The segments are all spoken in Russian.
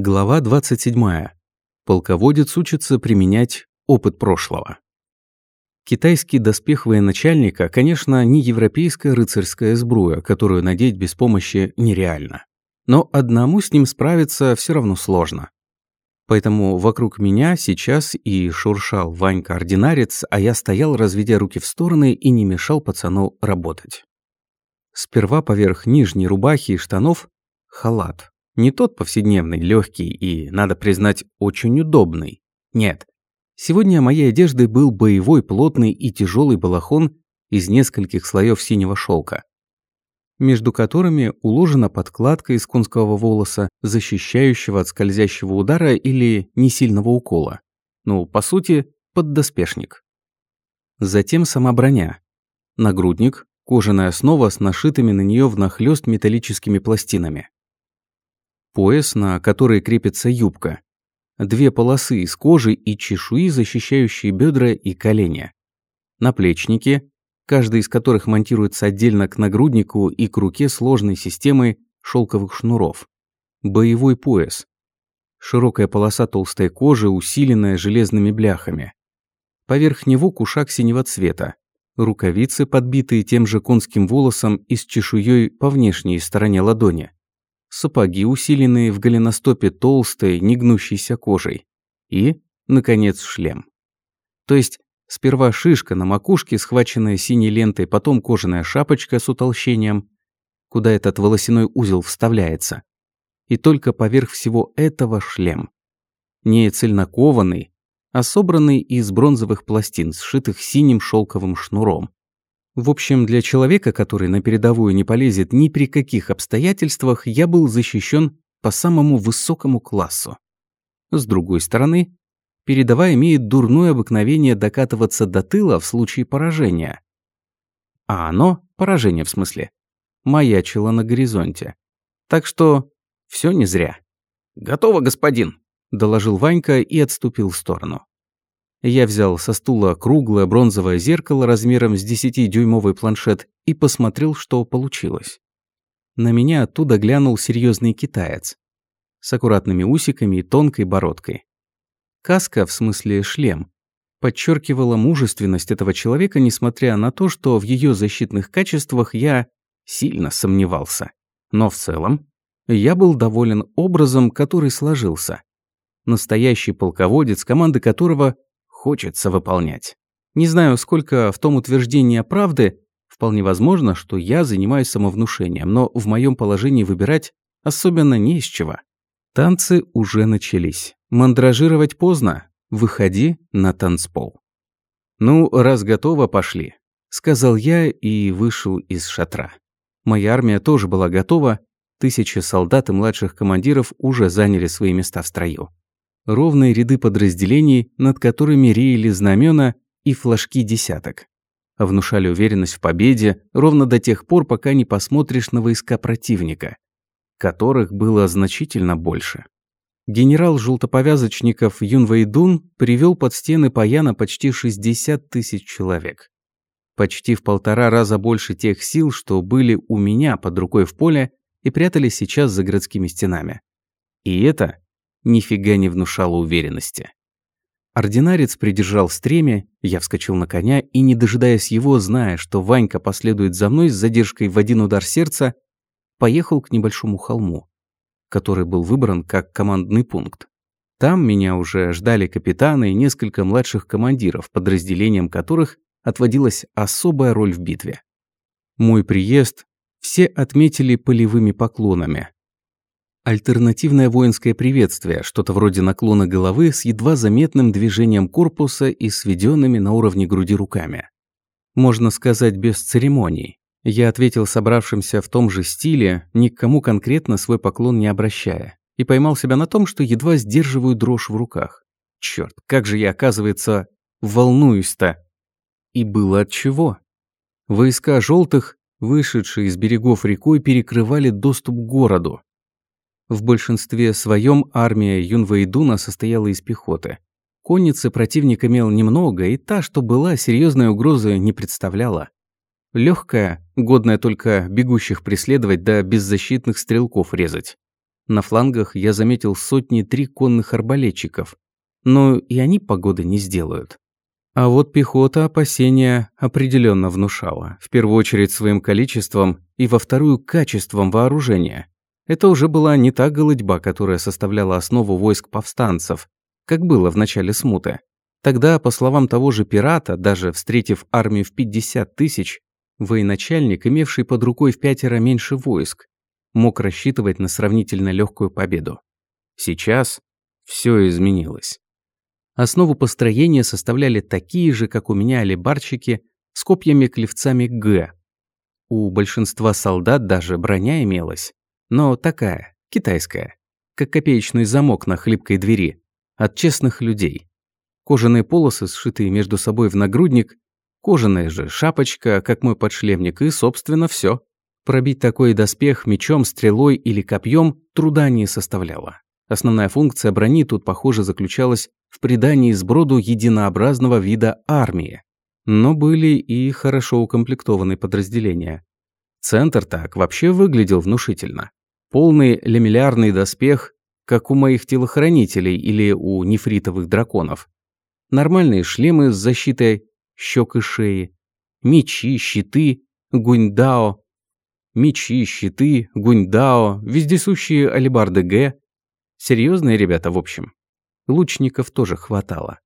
Глава 27. Полководец учится применять опыт прошлого. Китайский доспех военачальника, конечно, не европейская рыцарская сбруя, которую надеть без помощи нереально. Но одному с ним справиться все равно сложно. Поэтому вокруг меня сейчас и шуршал Ванька-ординарец, а я стоял, разведя руки в стороны и не мешал пацану работать. Сперва поверх нижней рубахи и штанов – халат. Не тот повседневный, легкий и, надо признать, очень удобный. Нет. Сегодня моей одеждой был боевой, плотный и тяжелый балахон из нескольких слоев синего шелка, между которыми уложена подкладка из конского волоса, защищающего от скользящего удара или несильного укола. Ну, по сути, поддоспешник. Затем сама броня. Нагрудник, кожаная основа с нашитыми на нее внахлёст металлическими пластинами пояс, на который крепится юбка, две полосы из кожи и чешуи, защищающие бедра и колени, наплечники, каждый из которых монтируется отдельно к нагруднику и к руке сложной системой шелковых шнуров, боевой пояс, широкая полоса толстой кожи, усиленная железными бляхами, поверх него кушак синего цвета, рукавицы, подбитые тем же конским волосом и с чешуей по внешней стороне ладони, сапоги, усиленные в голеностопе толстой, негнущейся кожей. И, наконец, шлем. То есть, сперва шишка на макушке, схваченная синей лентой, потом кожаная шапочка с утолщением, куда этот волосяной узел вставляется. И только поверх всего этого шлем. Не цельнокованный, а собранный из бронзовых пластин, сшитых синим шелковым шнуром. В общем, для человека, который на передовую не полезет ни при каких обстоятельствах, я был защищен по самому высокому классу. С другой стороны, передовая имеет дурное обыкновение докатываться до тыла в случае поражения. А оно, поражение в смысле, маячило на горизонте. Так что все не зря. «Готово, господин», – доложил Ванька и отступил в сторону. Я взял со стула круглое бронзовое зеркало размером с 10-дюймовый планшет и посмотрел, что получилось. На меня оттуда глянул серьезный китаец с аккуратными усиками и тонкой бородкой. Каска, в смысле шлем, подчеркивала мужественность этого человека, несмотря на то, что в ее защитных качествах я сильно сомневался. Но в целом я был доволен образом, который сложился. Настоящий полководец, команды которого хочется выполнять. Не знаю, сколько в том утверждении правды, вполне возможно, что я занимаюсь самовнушением, но в моем положении выбирать особенно не из чего. Танцы уже начались. Мандражировать поздно. Выходи на танцпол. «Ну, раз готово, пошли», — сказал я и вышел из шатра. Моя армия тоже была готова, тысячи солдат и младших командиров уже заняли свои места в строю ровные ряды подразделений, над которыми реяли знамена и флажки десяток. Внушали уверенность в победе ровно до тех пор, пока не посмотришь на войска противника, которых было значительно больше. Генерал желтоповязочников Юн Вэйдун привел под стены Паяна почти 60 тысяч человек. Почти в полтора раза больше тех сил, что были у меня под рукой в поле и прятались сейчас за городскими стенами. И это нифига не внушало уверенности. Ординарец придержал стремя, я вскочил на коня и, не дожидаясь его, зная, что Ванька последует за мной с задержкой в один удар сердца, поехал к небольшому холму, который был выбран как командный пункт. Там меня уже ждали капитаны и несколько младших командиров, подразделением которых отводилась особая роль в битве. Мой приезд все отметили полевыми поклонами, Альтернативное воинское приветствие, что-то вроде наклона головы с едва заметным движением корпуса и сведенными на уровне груди руками. Можно сказать, без церемоний. Я ответил собравшимся в том же стиле, ни к кому конкретно свой поклон не обращая, и поймал себя на том, что едва сдерживаю дрожь в руках. Черт, как же я, оказывается, волнуюсь-то. И было от чего. Войска желтых, вышедшие из берегов рекой, перекрывали доступ к городу, в большинстве своем армия Юнвейдуна состояла из пехоты. Конницы противник имел немного, и та, что была, серьезной угрозы не представляла. Легкая, годная только бегущих преследовать да беззащитных стрелков резать. На флангах я заметил сотни три конных арбалетчиков. Но и они погоды не сделают. А вот пехота опасения определенно внушала. В первую очередь своим количеством и во вторую качеством вооружения. Это уже была не та голодьба, которая составляла основу войск повстанцев, как было в начале смуты. Тогда, по словам того же пирата, даже встретив армию в 50 тысяч, военачальник, имевший под рукой в пятеро меньше войск, мог рассчитывать на сравнительно легкую победу. Сейчас все изменилось. Основу построения составляли такие же, как у меня, алибарщики с копьями-клевцами Г. У большинства солдат даже броня имелась, но такая, китайская, как копеечный замок на хлипкой двери, от честных людей. Кожаные полосы, сшитые между собой в нагрудник, кожаная же шапочка, как мой подшлемник, и, собственно, все. Пробить такой доспех мечом, стрелой или копьем труда не составляло. Основная функция брони тут, похоже, заключалась в придании сброду единообразного вида армии. Но были и хорошо укомплектованные подразделения. Центр так вообще выглядел внушительно. Полный лемелярный доспех, как у моих телохранителей или у нефритовых драконов. Нормальные шлемы с защитой щек и шеи. Мечи, щиты, гуньдао. Мечи, щиты, гуньдао, вездесущие алибарды Г. Серьезные ребята, в общем. Лучников тоже хватало.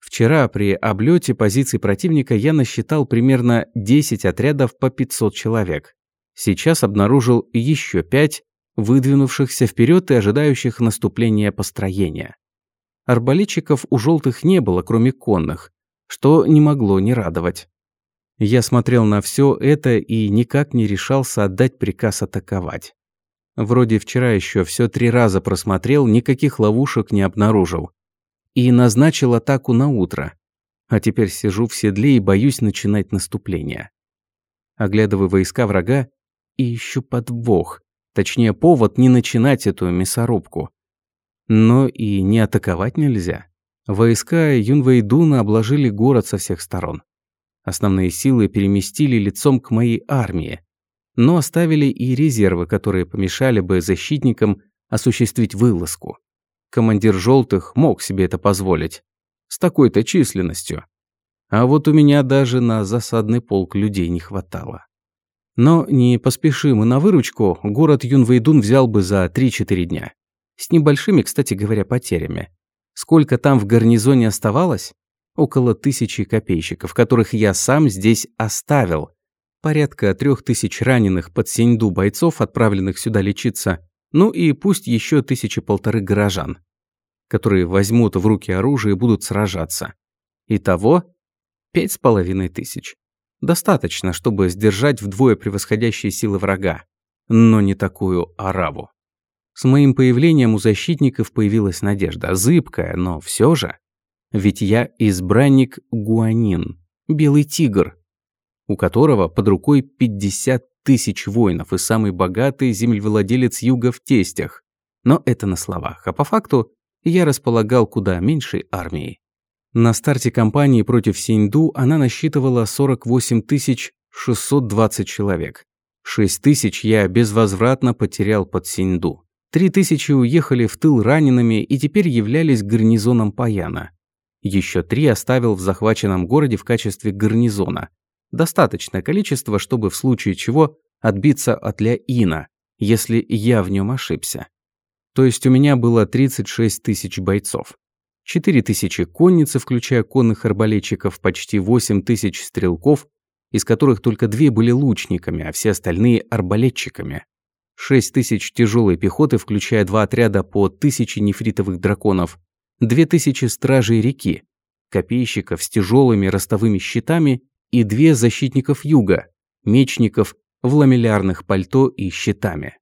Вчера при облете позиций противника я насчитал примерно 10 отрядов по 500 человек. Сейчас обнаружил еще 5, выдвинувшихся вперед и ожидающих наступления построения. Арбалетчиков у желтых не было, кроме конных, что не могло не радовать. Я смотрел на все это и никак не решался отдать приказ атаковать. Вроде вчера еще все три раза просмотрел, никаких ловушек не обнаружил. И назначил атаку на утро. А теперь сижу в седле и боюсь начинать наступление. Оглядываю войска врага и ищу подвох. Точнее, повод не начинать эту мясорубку. Но и не атаковать нельзя. Войска Юнвейдуна обложили город со всех сторон. Основные силы переместили лицом к моей армии, но оставили и резервы, которые помешали бы защитникам осуществить вылазку. Командир «желтых» мог себе это позволить. С такой-то численностью. А вот у меня даже на засадный полк людей не хватало. Но не поспешим и на выручку, город Юнвейдун взял бы за 3-4 дня. С небольшими, кстати говоря, потерями. Сколько там в гарнизоне оставалось? Около тысячи копейщиков, которых я сам здесь оставил. Порядка трех тысяч раненых под Синьду бойцов, отправленных сюда лечиться. Ну и пусть еще тысячи полторы горожан, которые возьмут в руки оружие и будут сражаться. Итого пять с половиной тысяч. Достаточно, чтобы сдержать вдвое превосходящие силы врага, но не такую ораву. С моим появлением у защитников появилась надежда, зыбкая, но все же. Ведь я избранник Гуанин, белый тигр, у которого под рукой 50 тысяч воинов и самый богатый землевладелец юга в тестях. Но это на словах, а по факту я располагал куда меньшей армией. На старте кампании против Синьду она насчитывала 48 620 человек. 6 тысяч я безвозвратно потерял под Синьду. Три тысячи уехали в тыл ранеными и теперь являлись гарнизоном Паяна. Еще три оставил в захваченном городе в качестве гарнизона. Достаточное количество, чтобы в случае чего отбиться от Ля-Ина, если я в нем ошибся. То есть у меня было 36 тысяч бойцов. 4 тысячи конницы, включая конных арбалетчиков, почти 8 тысяч стрелков, из которых только две были лучниками, а все остальные – арбалетчиками. 6 тысяч тяжелой пехоты, включая два отряда по тысяче нефритовых драконов, 2 тысячи стражей реки, копейщиков с тяжелыми ростовыми щитами и две защитников юга, мечников в ламеллярных пальто и щитами.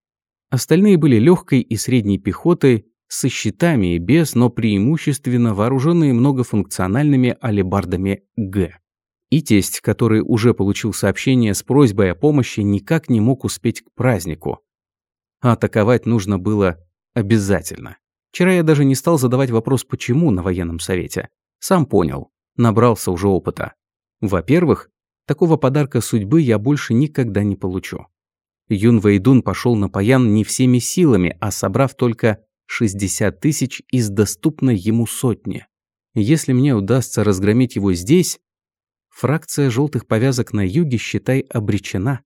Остальные были легкой и средней пехотой, со щитами и без, но преимущественно вооруженные многофункциональными алебардами Г. И тесть, который уже получил сообщение с просьбой о помощи, никак не мог успеть к празднику, а атаковать нужно было обязательно. Вчера я даже не стал задавать вопрос «почему» на военном совете. Сам понял, набрался уже опыта. Во-первых, такого подарка судьбы я больше никогда не получу. Юн Вэйдун пошел на Паян не всеми силами, а собрав только 60 тысяч из доступной ему сотни. Если мне удастся разгромить его здесь, фракция желтых повязок на юге, считай, обречена.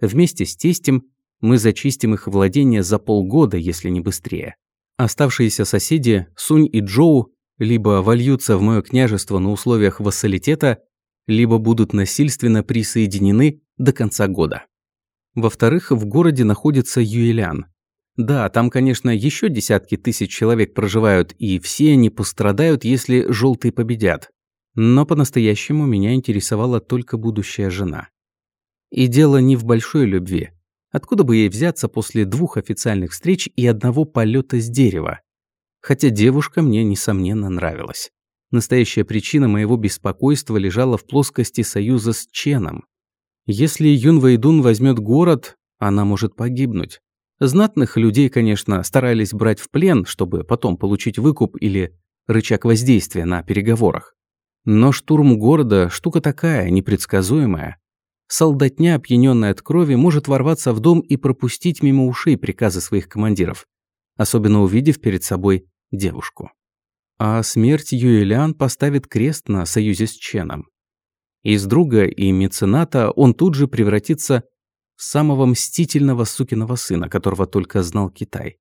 Вместе с тестем мы зачистим их владения за полгода, если не быстрее. Оставшиеся соседи, Сунь и Джоу, либо вольются в мое княжество на условиях вассалитета, либо будут насильственно присоединены до конца года. Во-вторых, в городе находится Юэлян. Да, там, конечно, еще десятки тысяч человек проживают, и все они пострадают, если желтые победят. Но по-настоящему меня интересовала только будущая жена. И дело не в большой любви. Откуда бы ей взяться после двух официальных встреч и одного полета с дерева? Хотя девушка мне, несомненно, нравилась. Настоящая причина моего беспокойства лежала в плоскости союза с Ченом. Если Юн Вэйдун возьмет город, она может погибнуть. Знатных людей, конечно, старались брать в плен, чтобы потом получить выкуп или рычаг воздействия на переговорах. Но штурм города – штука такая, непредсказуемая. Солдатня, опьяненная от крови, может ворваться в дом и пропустить мимо ушей приказы своих командиров, особенно увидев перед собой девушку. А смерть Юэлян поставит крест на союзе с Ченом. Из друга и мецената он тут же превратится самого мстительного сукиного сына, которого только знал Китай.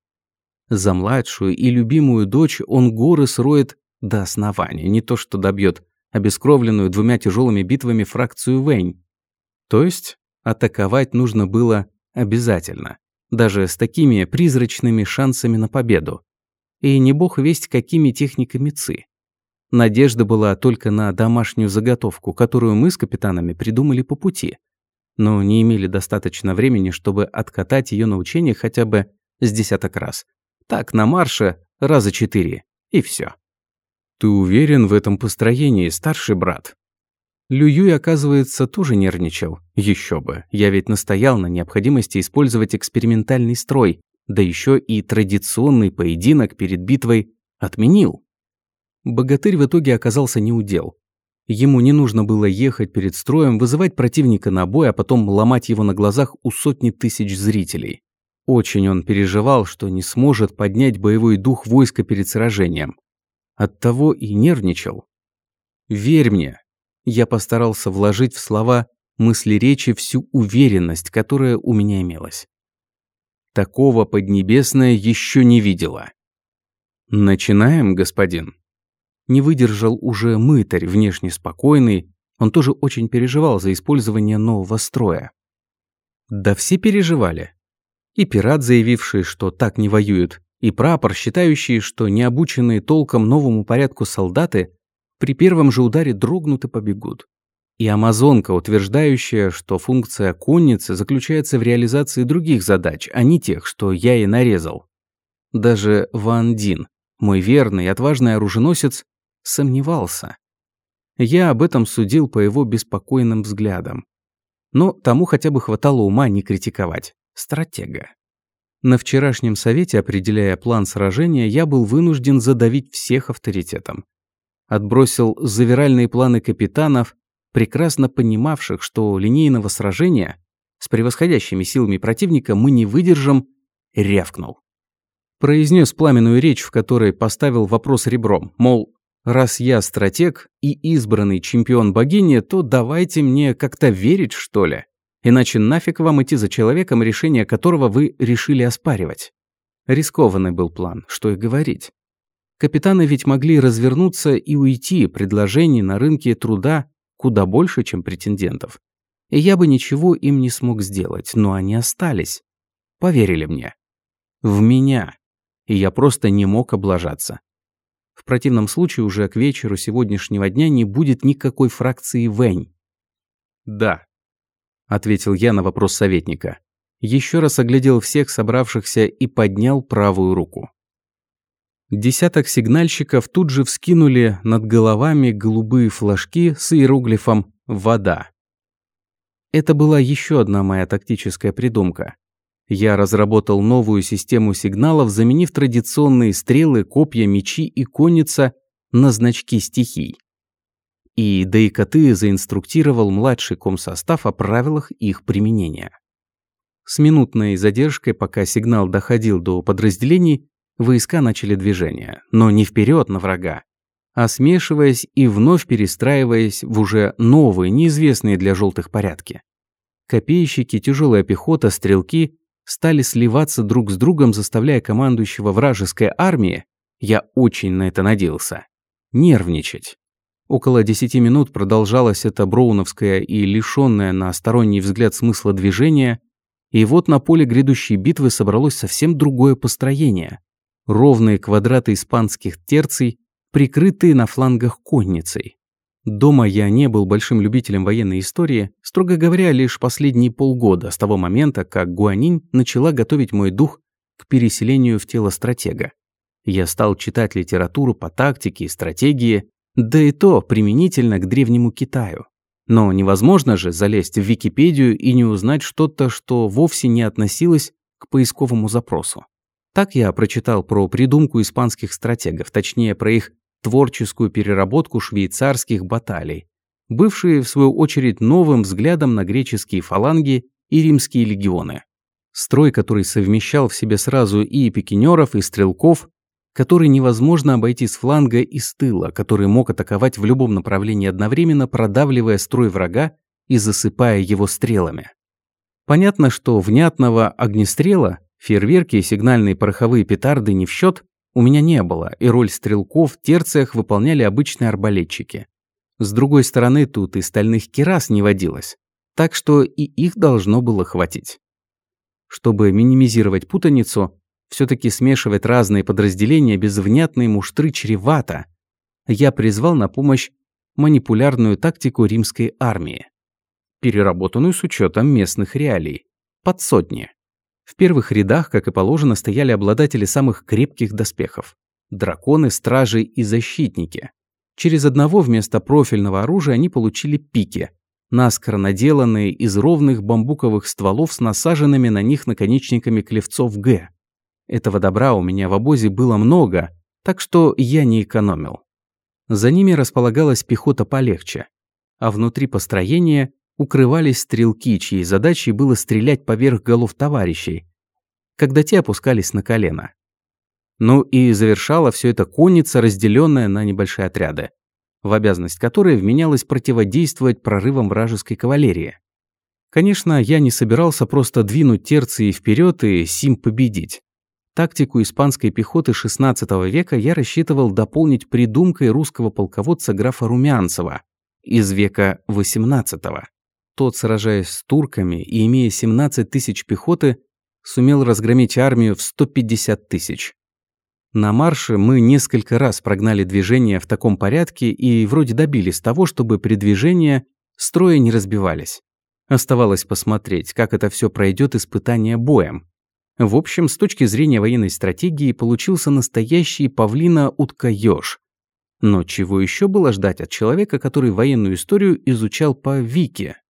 За младшую и любимую дочь он горы сроет до основания, не то что добьет обескровленную двумя тяжелыми битвами фракцию Вэнь. То есть атаковать нужно было обязательно, даже с такими призрачными шансами на победу. И не бог весть какими техниками ЦИ. Надежда была только на домашнюю заготовку, которую мы с капитанами придумали по пути – но не имели достаточно времени, чтобы откатать ее на учение хотя бы с десяток раз. Так, на марше раза четыре, и все. «Ты уверен в этом построении, старший брат?» Лююй, оказывается, тоже нервничал. Еще бы, я ведь настоял на необходимости использовать экспериментальный строй, да еще и традиционный поединок перед битвой отменил. Богатырь в итоге оказался неудел. Ему не нужно было ехать перед строем, вызывать противника на бой, а потом ломать его на глазах у сотни тысяч зрителей. Очень он переживал, что не сможет поднять боевой дух войска перед сражением. Оттого и нервничал. «Верь мне», я постарался вложить в слова мысли речи всю уверенность, которая у меня имелась. Такого Поднебесная еще не видела. «Начинаем, господин?» Не выдержал уже мытарь, внешне спокойный, он тоже очень переживал за использование нового строя. Да все переживали. И пират, заявивший, что так не воюют, и прапор, считающий, что необученные толком новому порядку солдаты при первом же ударе дрогнут и побегут. И амазонка, утверждающая, что функция конницы заключается в реализации других задач, а не тех, что я и нарезал. Даже Ван Дин, мой верный и отважный оруженосец, сомневался. Я об этом судил по его беспокойным взглядам. Но тому хотя бы хватало ума не критиковать. Стратега. На вчерашнем совете, определяя план сражения, я был вынужден задавить всех авторитетом. Отбросил завиральные планы капитанов, прекрасно понимавших, что линейного сражения с превосходящими силами противника мы не выдержим, рявкнул. Произнес пламенную речь, в которой поставил вопрос ребром, мол, Раз я стратег и избранный чемпион богини, то давайте мне как-то верить, что ли. Иначе нафиг вам идти за человеком, решение которого вы решили оспаривать. Рискованный был план, что и говорить. Капитаны ведь могли развернуться и уйти, предложений на рынке труда куда больше, чем претендентов. И я бы ничего им не смог сделать, но они остались. Поверили мне. В меня. И я просто не мог облажаться. В противном случае уже к вечеру сегодняшнего дня не будет никакой фракции Вэнь. «Да», — ответил я на вопрос советника. Еще раз оглядел всех собравшихся и поднял правую руку. Десяток сигнальщиков тут же вскинули над головами голубые флажки с иероглифом «Вода». Это была еще одна моя тактическая придумка. Я разработал новую систему сигналов, заменив традиционные стрелы, копья, мечи и конница на значки стихий. И ДИКТ заинструктировал младший комсостав о правилах их применения. С минутной задержкой, пока сигнал доходил до подразделений, войска начали движение, но не вперед на врага, а смешиваясь и вновь перестраиваясь в уже новые, неизвестные для желтых порядки. Копейщики, тяжелая пехота, стрелки стали сливаться друг с другом, заставляя командующего вражеской армии, я очень на это надеялся, нервничать. Около десяти минут продолжалось это броуновское и лишённое на сторонний взгляд смысла движение, и вот на поле грядущей битвы собралось совсем другое построение. Ровные квадраты испанских терций, прикрытые на флангах конницей. Дома я не был большим любителем военной истории, строго говоря, лишь последние полгода, с того момента, как Гуанинь начала готовить мой дух к переселению в тело стратега. Я стал читать литературу по тактике и стратегии, да и то применительно к древнему Китаю. Но невозможно же залезть в Википедию и не узнать что-то, что вовсе не относилось к поисковому запросу. Так я прочитал про придумку испанских стратегов, точнее про их творческую переработку швейцарских баталий, бывшие в свою очередь новым взглядом на греческие фаланги и римские легионы. Строй, который совмещал в себе сразу и пикинеров, и стрелков, который невозможно обойти с фланга и с тыла, который мог атаковать в любом направлении одновременно, продавливая строй врага и засыпая его стрелами. Понятно, что внятного огнестрела, фейерверки и сигнальные пороховые петарды не в счет, у меня не было, и роль стрелков в терциях выполняли обычные арбалетчики. С другой стороны, тут и стальных кирас не водилось, так что и их должно было хватить. Чтобы минимизировать путаницу, все-таки смешивать разные подразделения без внятной муштры чревато. Я призвал на помощь манипулярную тактику римской армии, переработанную с учетом местных реалий, под сотни. В первых рядах, как и положено, стояли обладатели самых крепких доспехов – драконы, стражи и защитники. Через одного вместо профильного оружия они получили пики, наскоро наделанные из ровных бамбуковых стволов с насаженными на них наконечниками клевцов Г. Этого добра у меня в обозе было много, так что я не экономил. За ними располагалась пехота полегче, а внутри построения укрывались стрелки, чьей задачей было стрелять поверх голов товарищей, когда те опускались на колено. Ну и завершала все это конница, разделенная на небольшие отряды, в обязанность которой вменялось противодействовать прорывам вражеской кавалерии. Конечно, я не собирался просто двинуть терции вперед и сим победить. Тактику испанской пехоты XVI века я рассчитывал дополнить придумкой русского полководца графа Румянцева из века XVIII. Тот, сражаясь с турками и имея 17 тысяч пехоты, сумел разгромить армию в 150 тысяч. На марше мы несколько раз прогнали движение в таком порядке и вроде добились того, чтобы при движении строи не разбивались. Оставалось посмотреть, как это все пройдет испытание боем. В общем, с точки зрения военной стратегии, получился настоящий павлина-утка-ёж. Но чего еще было ждать от человека, который военную историю изучал по Вике?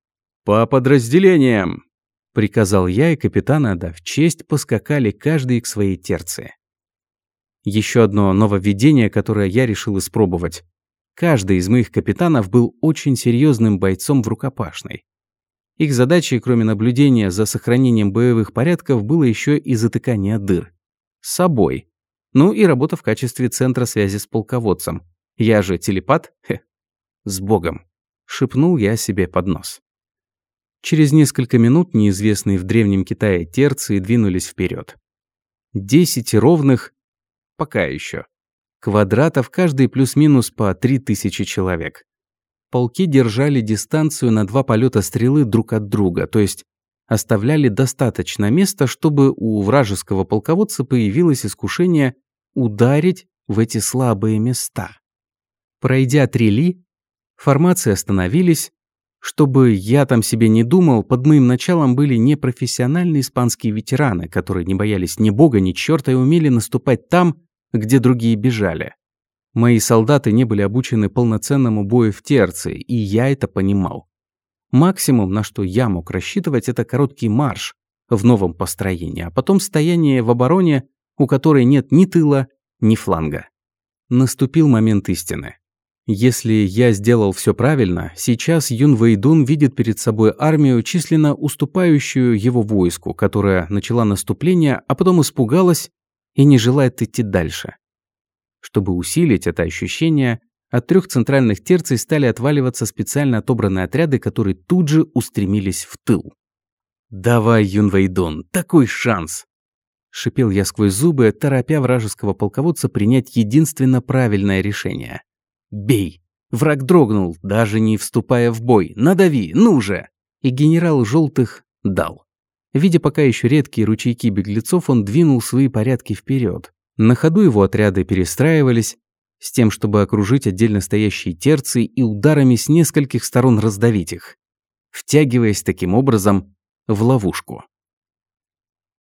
«По подразделениям!» – приказал я, и капитаны, отдав честь, поскакали каждый к своей терции. Еще одно нововведение, которое я решил испробовать. Каждый из моих капитанов был очень серьезным бойцом в рукопашной. Их задачей, кроме наблюдения за сохранением боевых порядков, было еще и затыкание дыр. С собой. Ну и работа в качестве центра связи с полководцем. Я же телепат? Хе. С Богом. Шепнул я себе под нос. Через несколько минут неизвестные в Древнем Китае терции двинулись вперед. Десять ровных, пока еще, квадратов, каждый плюс-минус по три тысячи человек полки держали дистанцию на два полета стрелы друг от друга, то есть оставляли достаточно места, чтобы у вражеского полководца появилось искушение ударить в эти слабые места. Пройдя три ли, формации остановились. Чтобы я там себе не думал, под моим началом были непрофессиональные испанские ветераны, которые не боялись ни бога, ни черта и умели наступать там, где другие бежали. Мои солдаты не были обучены полноценному бою в терции, и я это понимал. Максимум, на что я мог рассчитывать, это короткий марш в новом построении, а потом стояние в обороне, у которой нет ни тыла, ни фланга. Наступил момент истины. Если я сделал все правильно, сейчас Юн Вэйдун видит перед собой армию, численно уступающую его войску, которая начала наступление, а потом испугалась и не желает идти дальше. Чтобы усилить это ощущение, от трех центральных терций стали отваливаться специально отобранные отряды, которые тут же устремились в тыл. «Давай, Юн Вэйдун, такой шанс!» Шипел я сквозь зубы, торопя вражеского полководца принять единственно правильное решение. «Бей!» Враг дрогнул, даже не вступая в бой. «Надави, ну же!» И генерал Желтых дал. Видя пока еще редкие ручейки беглецов, он двинул свои порядки вперед. На ходу его отряды перестраивались, с тем, чтобы окружить отдельно стоящие терции и ударами с нескольких сторон раздавить их, втягиваясь таким образом в ловушку.